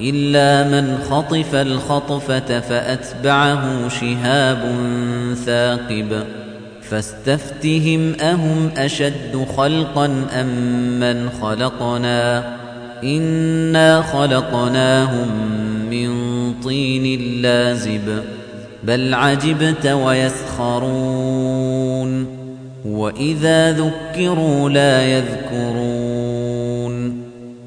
إلا من خطف الخطفة فأتبعه شهاب ثاقب فاستفتهم أهم أشد خلقا أم من خلقنا؟ إنا خلقناهم من طين لازب بل عجبت ويسخرون. وإذا ذكروا لا يذكرون.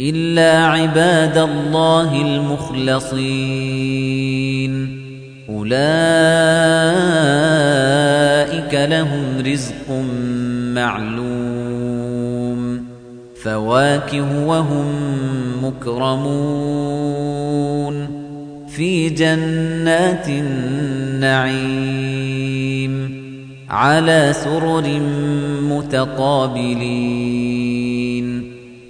إلا عباد الله المخلصين. أولئك لهم رزق معلوم. فواكه وهم مكرمون. في جنات النعيم. على سرر متقابلين.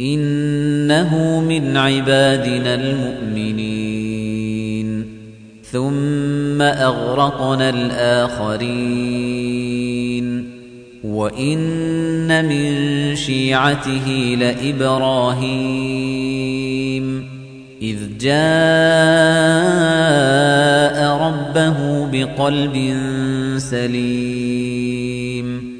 إنه من عبادنا المؤمنين. ثم أغرقنا الآخرين. وإن من شيعته لإبراهيم. إذ جاء ربه بقلب سليم.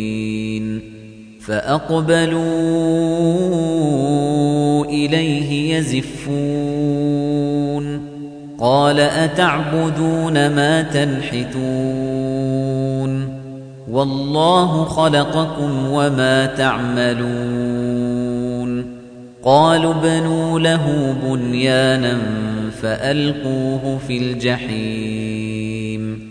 فأقبلوا إليه يزفون. قال أتعبدون ما تنحتون؟ والله خلقكم وما تعملون. قالوا بنوا له بنيانا فألقوه في الجحيم.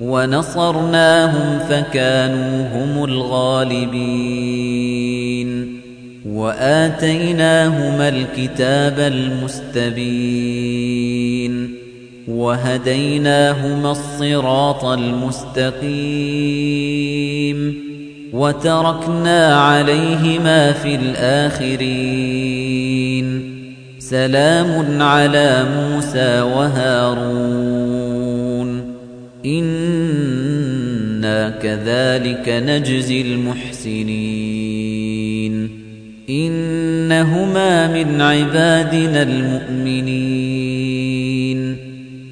ونصرناهم فكانوا هم الغالبين. وآتيناهما الكتاب المستبين. وهديناهما الصراط المستقيم. وتركنا عليهما في الآخرين. سلام على موسى وهارون. كذلك نجزي المحسنين. إنهما من عبادنا المؤمنين.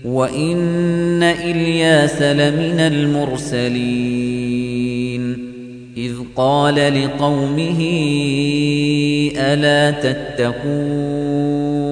وإن إلياس لمن المرسلين. إذ قال لقومه ألا تتقون؟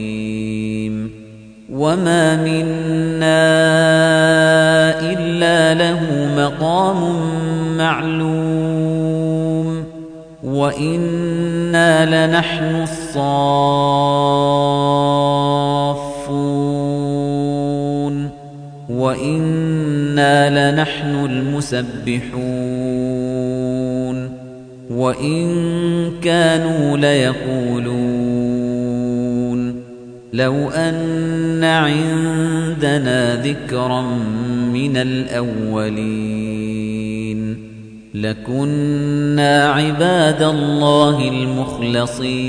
وما منا إلا له مقام معلوم وإنا لنحن الصافون وإنا لنحن المسبحون وإن كانوا ليقولون لو أن عندنا ذكرا من الأولين لكنا عباد الله المخلصين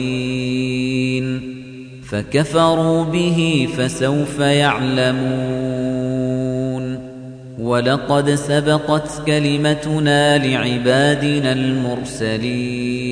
فكفروا به فسوف يعلمون ولقد سبقت كلمتنا لعبادنا المرسلين